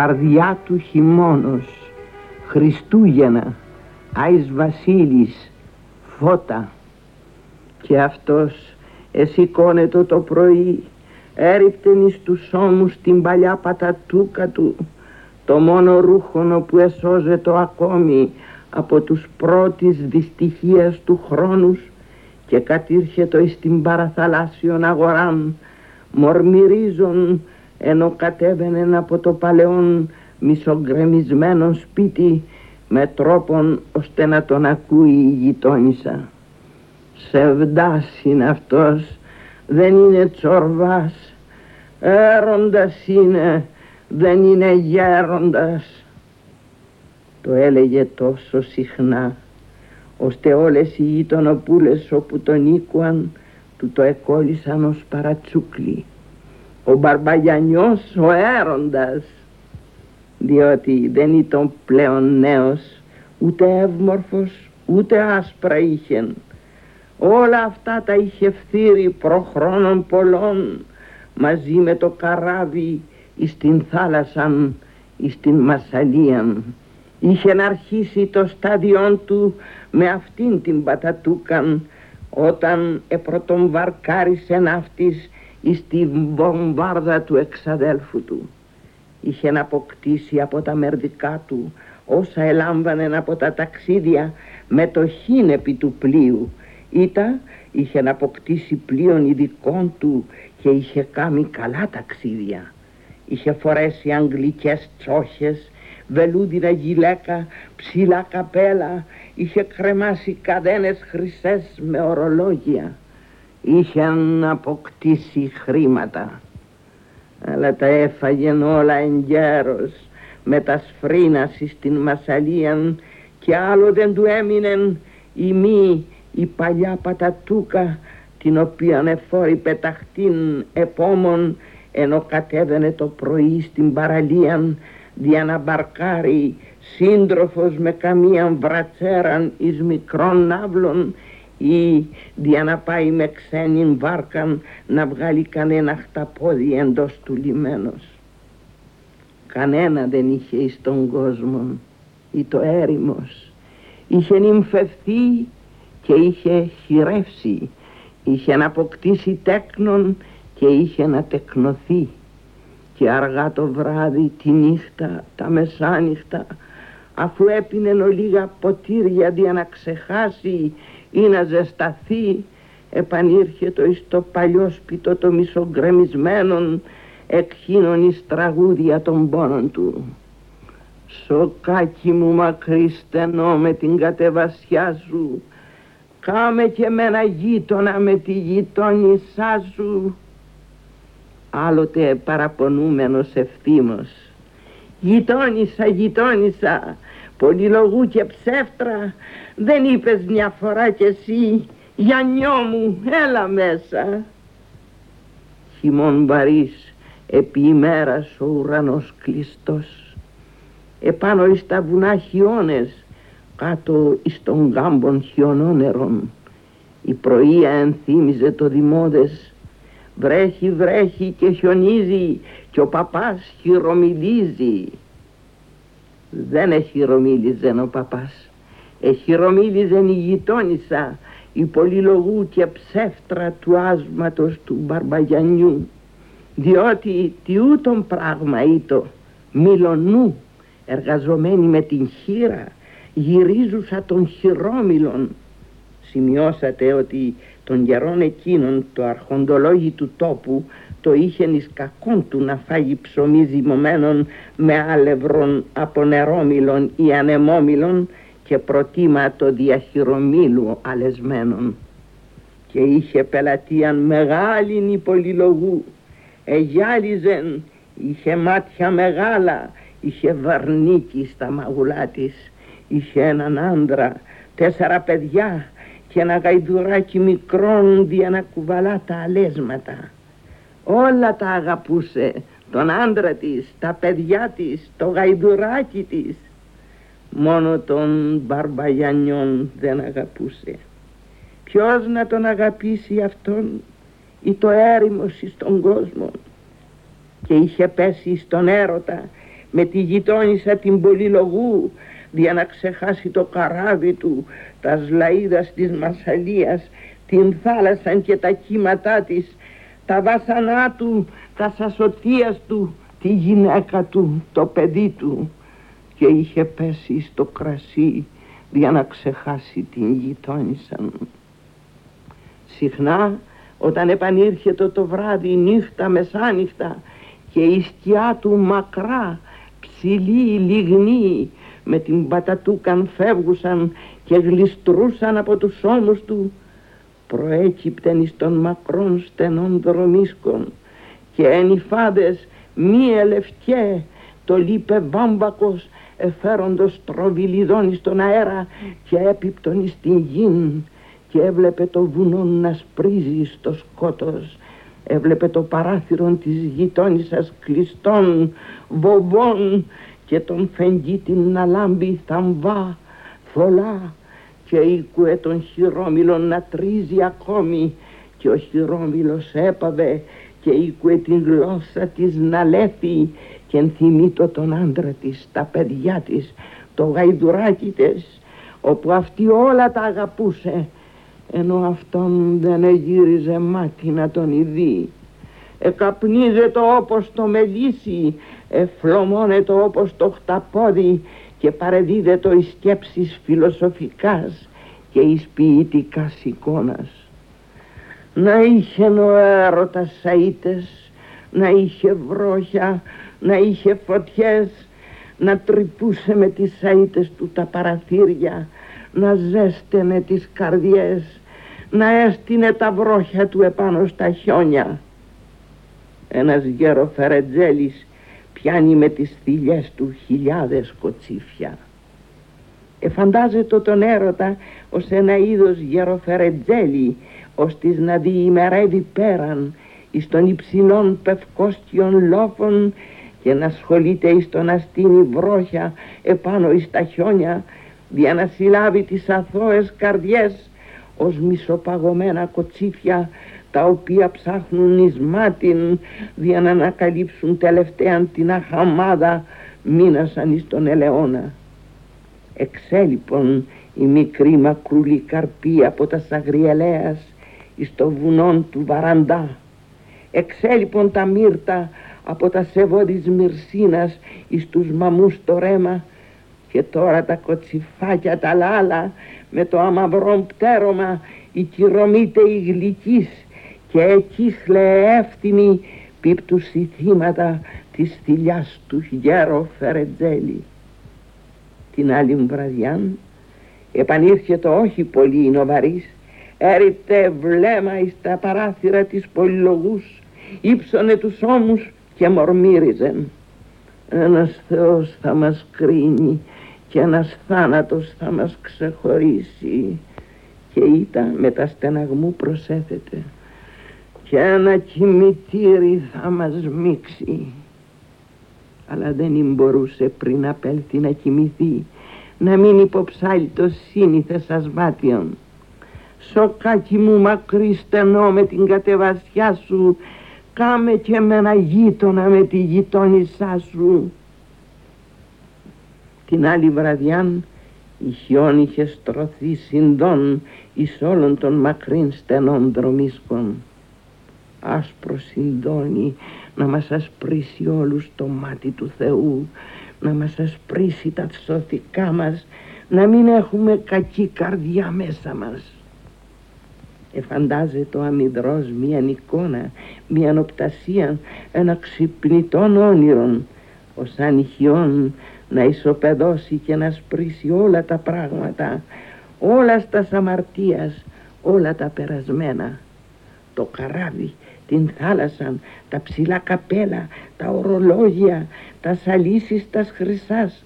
καρδιά του χειμώνος, Χριστούγεννα, Άης Βασίλης, φώτα. Και αυτός εσηκώνεται το πρωί, έριπτεν εις τους ώμους την παλιά πατατούκα του, το μόνο ρούχονο που εσώζεται ακόμη από τους πρώτης δυστυχίας του χρόνους και κατήρχετο εις την παραθαλάσσιον αγοράν, μορμυρίζον ενώ κατέβαινε από το παλαιόν μισογκρεμισμένο σπίτι με τρόπον ώστε να τον ακούει η γειτόνισσα. Σεβδάς είναι αυτός, δεν είναι τσορβάς, έροντας είναι, δεν είναι γέροντας. Το έλεγε τόσο συχνά, ώστε όλες οι γειτονοπούλες όπου τον ήκουαν του το εκόλλησαν ως παρατσούκλι. Ο Μπαρμπαγιανιός ο έροντας, διότι δεν ήταν πλέον νέος, ούτε εύμορφος, ούτε άσπρα είχεν. Όλα αυτά τα είχε φθείρει προχρόνων πολλών, μαζί με το καράβι εις την θάλασσαν, εις την Μασαλίαν. Είχε αρχίσει το στάδιόν του με αυτήν την πατατούκαν, όταν επρωτομβαρκάρισε ναύτης εις τη βομβάρδα του εξαδέλφου του. Είχε να αποκτήσει από τα μερδικά του όσα ελάμβανε από τα ταξίδια με το χίνεπι του πλοίου. Ήτα είχε να αποκτήσει πλοίον ειδικών του και είχε κάνει καλά ταξίδια. Είχε φορέσει αγγλικές τσόχες, βελούδινα γυλαίκα, ψηλά καπέλα, είχε κρεμάσει καδένες χρυσές με ορολόγια είχαν αποκτήσει χρήματα αλλά τα έφαγεν όλα εγκαίρως με τα σφρίναση στην Μασαλίαν και άλλο δεν του έμεινε η μη η παλιά πατατούκα την οποία εφόρει πεταχτήν επόμων ενώ κατέβαινε το πρωί στην παραλίαν δια να μπαρκάρει σύντροφος με καμία βρατσέραν εις μικρών ναύλων ή για να πάει με ξένη βάρκαν να βγάλει κανένα χταπόδι εντός του λιμένος. Κανένα δεν είχε εις τον κόσμο ή το έρημος. Είχε νυμφευθεί και είχε χειρεύσει. Είχε να αποκτήσει τέκνον και είχε να τεκνοθεί. Και αργά το βράδυ, τη νύχτα, τα μεσάνυχτα, αφού έπινε λίγα ποτήρια για να ξεχάσει ή να ζεσταθεί επανήρχεται εις το παλιό σπιτό το μισογκρεμισμένον εκχύνων εις τραγούδια των πόνων του. Σοκάκι μου μακρύ στενό με την κατεβασιά σου. Κάμε και με ένα γείτονα με τη γειτόνισά σου Άλλοτε παραπονούμενος ευθύμος. Γειτόνισσα, γειτόνισσα Πολυλογού και ψεύτρα. Δεν είπες μια φορά κι εσύ Γιαννιό μου έλα μέσα Χειμών βαρύς επί ημέρας ο ουρανός κλειστός. Επάνω εις τα βουνά χιόνες κάτω εις των γάμπων χιονόνερων η πρωία ενθύμιζε το δημόδες. Βρέχει βρέχει και χιονίζει και ο παπάς χειρομιλίζει δεν εχειρομίλιζε ο παπάς. Εχειρομίλιζε η γειτόνισσα η πολυλογού και ψεύτρα του άσματος του Μπαρμπαγιανιού. Διότι τι ούτων πράγμα ήτο μιλονού εργαζομένη με την χείρα γυρίζουσα των χειρόμιλων σημειώσατε ότι των καιρών εκείνων το αρχοντολόγι του τόπου το είχε εις κακόν του να φάγει ψωμί ζυμωμένον με άλευρον από νερόμιλον ή ανεμόμιλον και προτίμα το διαχειρομήλου αλεσμένον και είχε πελατείαν μεγάλην πολυλογού εγιάλιζεν είχε μάτια μεγάλα είχε βαρνίκι στα μαγουλά της είχε έναν άντρα τέσσερα παιδιά και ένα γαϊδουράκι μικρόν για να κουβαλά τα αλέσματα όλα τα αγαπούσε. Τον άντρα της, τα παιδιά της, το γαϊδουράκι της. Μόνο τον Μπαρμπαγιανιόν δεν αγαπούσε. Ποιος να τον αγαπήσει αυτόν; Ή το έρημος εις τον κόσμο; Και είχε πέσει στον έρωτα με τη γειτόνισσα την πολυλογού για να ξεχάσει το καράβι του, τα σλαΐδας της Μασαλίας, την θάλασσα και τα κύματά της, τα βάσανά του, τα σασοτίας του, τη γυναίκα του, το παιδί του και είχε πέσει στο κρασί για να ξεχάσει την γειτόνισσα. Συχνά όταν επανήρχεται το βράδυ νύχτα μεσάνυχτα και η σκιά του μακρά, ψηλή, λιγνή με την πατατούκαν φεύγουσαν και γλιστρούσαν από τους ώμους του προέκυπτεν εις των μακρών στενών δρομίσκων και ενυφάδες μη ελευκέ το λείπε βάμβακος εφέροντος τροβιλιδών στον αέρα και έπιπτον εις την γην και έβλεπε το βουνό να σπρίζει στο σκότος. Έβλεπε το παράθυρο της γειτόνισσας κλειστών βοβών και τον φεγγίτη να λάμπει θαμβά θολά και οίκουε τον χειρόμυλο να τρίζει ακόμη. Και ο χειρόμυλος έπαβε και οίκουε την γλώσσα της να λέφει και ενθυμίτω τον άντρα της, τα παιδιά της, το γαϊδουράκι της, όπου αυτή όλα τα αγαπούσε, ενώ αυτόν δεν εγύριζε μάτι να τον ειδεί. Εκαπνίζεται όπως το μελίσι, εφλωμώνεται όπως το χταπόδι και παρεδίδεται εις σκέψεις φιλοσοφικάς και εις ποιητικάς εικόνας. Να είχε ο έρωτας σαΐτες, να είχε βρόχια, να είχε φωτιές, να τρυπούσε με τις σαΐτες του τα παραθύρια, να ζέστενε τις καρδιές, να έστεινε τα βρόχια του επάνω στα χιόνια. Ένας γεροφερετζέλης πιάνει με τις θηλιές του χιλιάδες κοτσίφια. Εφαντάζεται τον έρωτα ως ένα είδος γεροφερετζέλη, ώστις να διημερεύει πέραν εις των υψηλών πευκόστιων λόφων και να ασχολείται εις τον αστίνη βρόχια επάνω εις τα χιόνια για να συλλάβει τις αθώες καρδιές ως μισοπαγωμένα κοτσίφια τα οποία ψάχνουν εις μάτιν για να ανακαλύψουν τελευταία την αχαμάδα μείνασαν εις τον ελαιόνα. Εξέ λοιπόν η μικρή μακρούλη καρπή από τα σαγριελέας εις το βουνόν του Βαραντά. Εξέ λοιπόν τα μύρτα από τα σεβό της Μυρσίνας εις τους μαμούς το ρέμα και τώρα τα κοτσιφάκια τα λάλα με το αμαυρό πτέρωμα η κυρωμείται η γλυκής και εκεί εύθυμη πίπτους θύματα της θηλιάς του γέρο Φερετζέλη. Την άλλη βραδιά επανήρχεται όχι πολύ νοβαρής, έριπτε βλέμμα εις τα παράθυρα της πολυλογούς, ύψωνε τους ώμους και μορμύριζεν. Ένας Θεός θα μας κρίνει και ένας θάνατος θα μας ξεχωρίσει και ήταν με τα στεναγμού προσέθεται και ένα κημητήρι θα μας μίξει αλλά δεν μπορούσε πριν απέλθει να κοιμηθεί να μην υποψάλει το σύνηθες ασβάτιον σοκάκι μου μακρύ στενό με την κατεβασιά σου κάμε και με ένα γείτονα με τη γειτόνισά σου την άλλη βραδιάν η χιόν είχε στρωθεί συντών εις όλων των μακρύν στενών δρομίσκων άσπρο συντόνι να μας ασπρίσει όλους το μάτι του Θεού να μας ασπρίσει τα σωθικά μας να μην έχουμε κακή καρδιά μέσα μας. Εφαντάζεται ο αμυδρός μια εικόνα, μια νοπτασία, ένα ξυπνητό όνειρο ως ανοιχιόν να ισοπεδώσει και να σπρίσει όλα τα πράγματα όλα στα αμαρτίας όλα τα περασμένα. Το καράβι την θάλασσα, τα ψηλά καπέλα, τα ορολόγια, τα σαλίσεις τας χρυσάς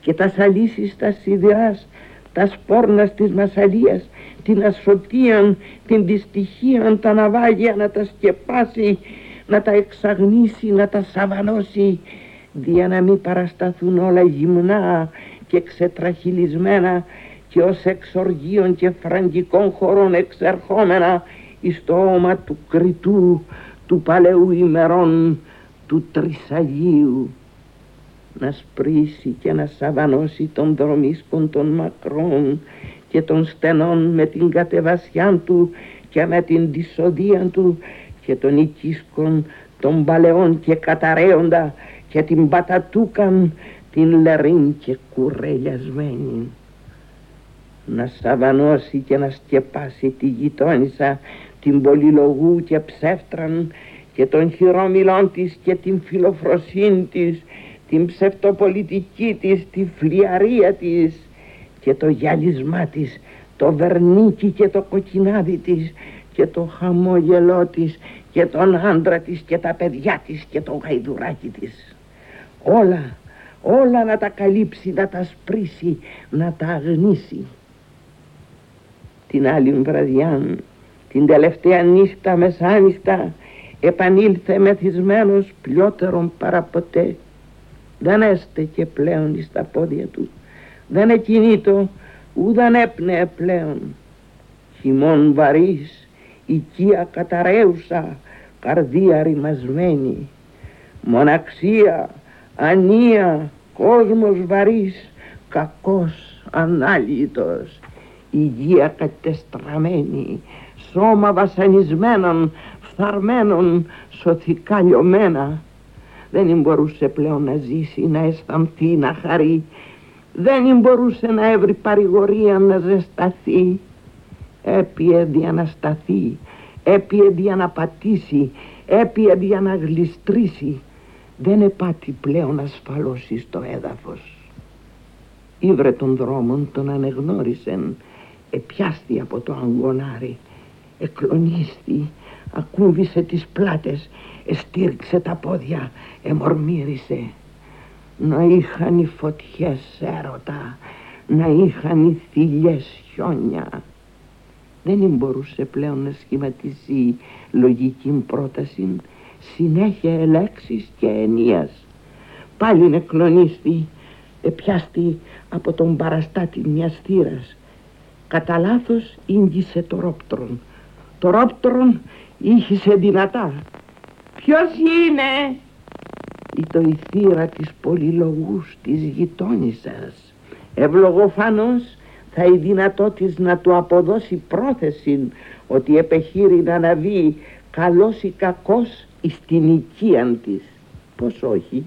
και τα σαλίσεις τας σιδηράς, τα σπόρνας της Μασαλίας, την ασωτίαν, την δυστυχίαν, τα ναυάγια να τα σκεπάσει, να τα εξαγνίσει, να τα σαβανώσει, δια να μην παρασταθούν όλα γυμνά και ξετραχυλισμένα και ως εξοργείων και φραγκικών χωρών εξερχόμενα εις το όμα του κριτού του παλαιού ημερών του Τρισαγίου. να σπρίσει και να σαβανώσει των δρομίσκων των μακρών και των στενών με την κατεβασιά του και με την δυσοδεία του και των οικίσκων των παλαιών και καταραίοντα και την πατατούκαν την λερίν και κουρελιασμένη να σαβανώσει και να σκεπάσει τη γειτόνισσα την πολυλογού και ψεύτραν και των χειρόμιλών της και την φιλοφροσύνη της την ψευτοπολιτική της, τη φλιαρία της και το γυαλισμά της, το βερνίκι και το κοκκινάδι της και το χαμόγελό της και τον άντρα της και τα παιδιά της και το γαϊδουράκι της. Όλα, όλα να τα καλύψει, να τα σπρίσει, να τα αγνίσει. Την άλλη βραδιά, την τελευταία νύχτα μεσάνυχτα, επανήλθε μεθυσμένος πλιότερον παραποτέ. Δεν έστεκε πλέον στα πόδια του, δεν εκινήτω, ουδαν έπνεε πλέον. Χειμών βαρύς, οικία καταραίουσα, καρδία ρημασμένη. Μοναξία, ανία, κόσμος βαρύς, κακός, ανάλυτος, υγεία κατεστραμμένη, σώμα βασανισμένων, φθαρμένων, σωθικά λιωμένα. Δεν μπορούσε πλέον να ζήσει, να αισθανθεί, να χαρεί. Δεν μπορούσε να έβρει παρηγορία να ζεσταθεί. Έπιε για να σταθεί, έπιε για να πατήσει, έπιε για να γλιστρήσει. Δεν επάτη πλέον ασφαλώσει στο έδαφος. Ήβρε των δρόμων τον ανεγνώρισεν, επιάστη από το αγγονάρι, εκλονίστη, ακούμπησε τις πλάτες, εστήριξε τα πόδια, εμορμύρισε. Να είχαν οι φωτιές έρωτα, να είχαν οι θηλιές χιόνια. Δεν μπορούσε πλέον να σχηματίσει λογική πρόταση, συνέχεια ελέξης και ενίας. Πάλι νεκλονίστη, επιάστη από τον παραστάτη μιας θύρας. Κατά λάθος ίγγισε το ρόπτρον. Το ρόπτρον ήχησε δυνατά. Ποιος είναι; Ήτο η θύρα της πολυλογούς της γειτόνισσας. Ευλογοφανώς θα η δυνατότης να του αποδώσει πρόθεση ότι επεχείρει να αναβεί καλός ή κακός εις την οικίαν της. Πως όχι.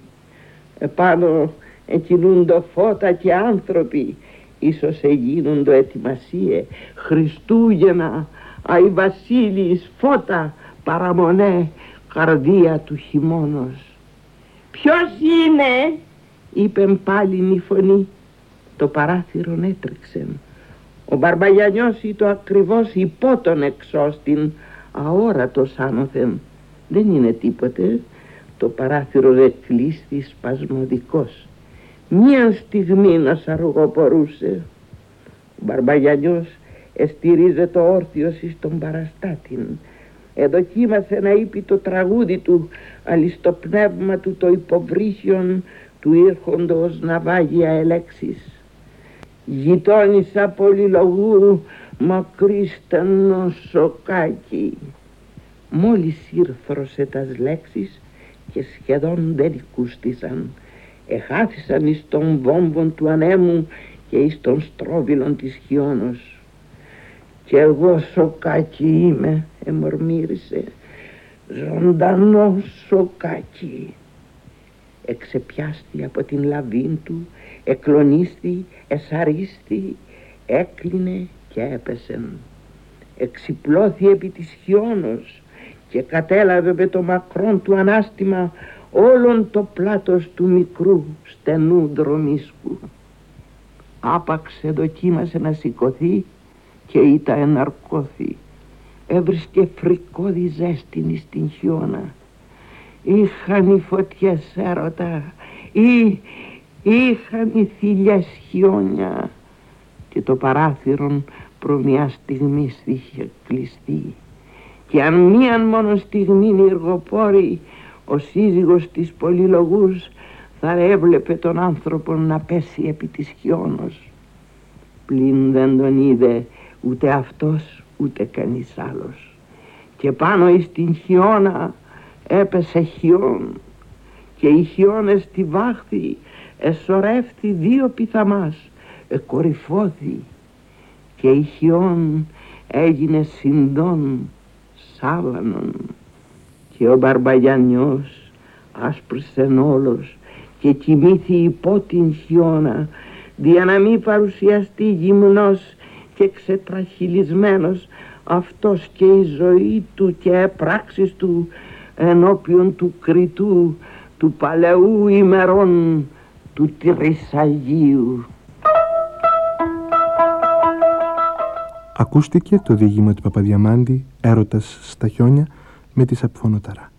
Επάνω εκκινούντο φώτα και άνθρωποι ίσως εγίνοντο ετοιμασίε Χριστούγεννα Αϊ Βασίλης φώτα παραμονέ καρδία του χειμώνος. Ποιος είναι; Είπε πάλι η φωνή το παράθυρο έτρεξε ο Μπαρμπαγιανιός το ακριβώς υπό τον εξώστην αόρατος άνωθεν. Δεν είναι τίποτε το παράθυρο εκλείστη σπασμωδικός. Μία στιγμή να σαργοπορούσε ο Μπαρμπαγιανιός εστηρίζεται όρθιος εις τον παραστάτην. Εδοκίμασε να είπε το τραγούδι του αλλά στο πνεύμα του το υποβρύχιον του ήρχοντος ναυάγια ελέξης γειτόνισσα πολυλογού μακρύ στενό σοκάκι μόλις ήρθρωσε τας λέξεις και σχεδόν δεν οικούστησαν εχάθησαν εις τον βόμβον του ανέμου και εις τον στρόβιλον της χιόνος κι εγώ σοκάκι είμαι εμορμύρισε. Ζωντανό σοκάκι. Εξεπιάστη από την λαβήν του εκλονίστη, εσαρίστη έκλεινε και έπεσεν. Εξυπλώθη επί της χιόνος και κατέλαβε με το μακρόν του ανάστημα όλον το πλάτος του μικρού στενού δρομίσκου. Άπαξε δοκίμασε να σηκωθεί και ήτα εναρκώθη. Έβρισκε φρικόδη ζέστηνη στην χιόνα. Είχαν οι φωτιές έρωτα ή είχαν οι θηλιές χιόνια και το παράθυρον προμιά στιγμής είχε κλειστεί και αν μίαν μόνο στιγμή εργοπόρη ο σύζυγος της πολυλογούς θα έβλεπε τον άνθρωπο να πέσει επί της χιόνος. Πλην δεν τον είδε ούτε αυτός ούτε κανείς άλλος. Και πάνω εις την χιόνα έπεσε χιόν. Και οι χιόνες τη βάχθη εσωρεύθη δύο πιθαμάς εκορυφώθη. Και η χιόν έγινε συντών σάβανον και ο Μπαρμπαγιανιός άσπρησεν όλος και κοιμήθη υπό την χιόνα δια να μην παρουσιαστεί γυμνός και ξετραχυλισμένος αυτός και η ζωή του και οι πράξεις του ενώπιον του κριτού του παλαιού ημερών του Τρισαγίου. Ακούστηκε το διήγημα του Παπαδιαμάντη «Έρωτας στα χιόνια» με τη Σαπφωνοταρά.